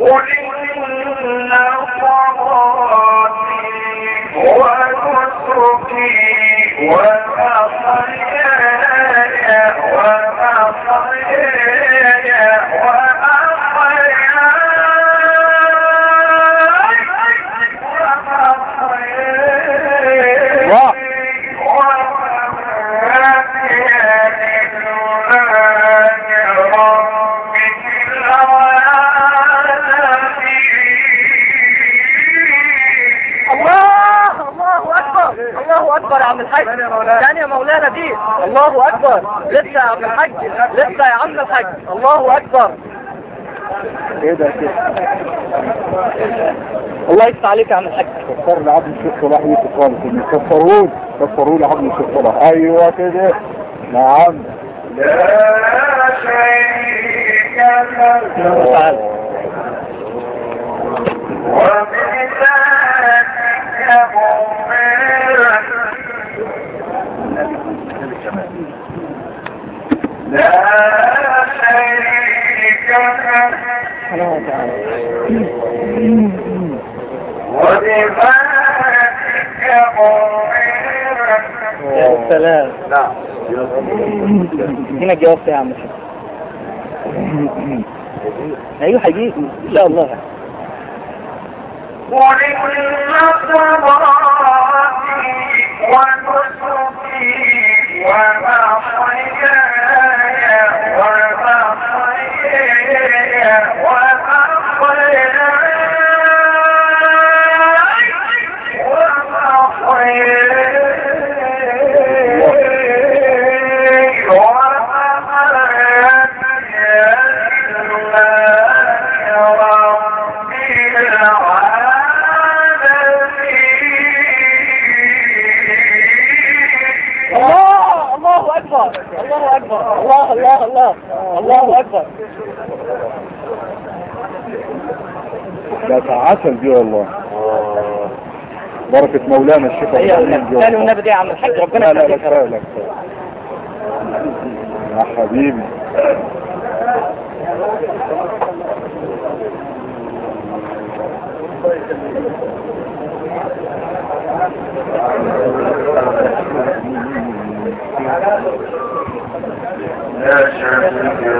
قل إن صلاتي أكبر يا عم الحاج. ثاني يا مولانا؟ دي. الله أكبر. لسه يا عم الحاج. لسه يا عم الحاج. الله أكبر. إيه ده؟ كده الله يفتح عليك يا عم الحاج. كفر لعبد الشيخ صلاح يوسف خالص. إن كفرون كفروا لعبد الشيخ صلاح. أيوه كده. نعم. لا شريك له. يا سلام. نعم هنا جاوبت يا عم أيوه هيجي ان شاء الله إن صلاتي ونسكي ومحياي ومحياي الله أكبر الله الله الله الله الله أكبر ده عسل دي والله بركة مولانا الشيخ ثاني والله. والنبي دي عم الحاج ربنا لا لا لا يا حبيبي لا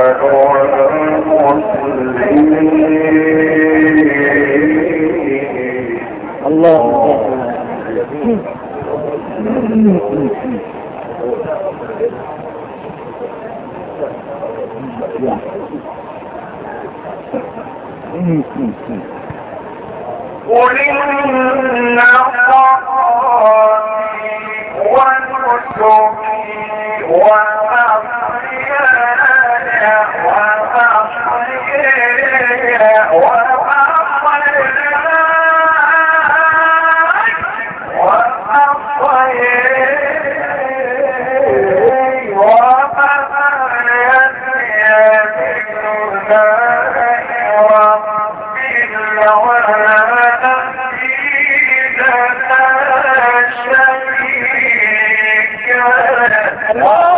قل إن صلاتي الله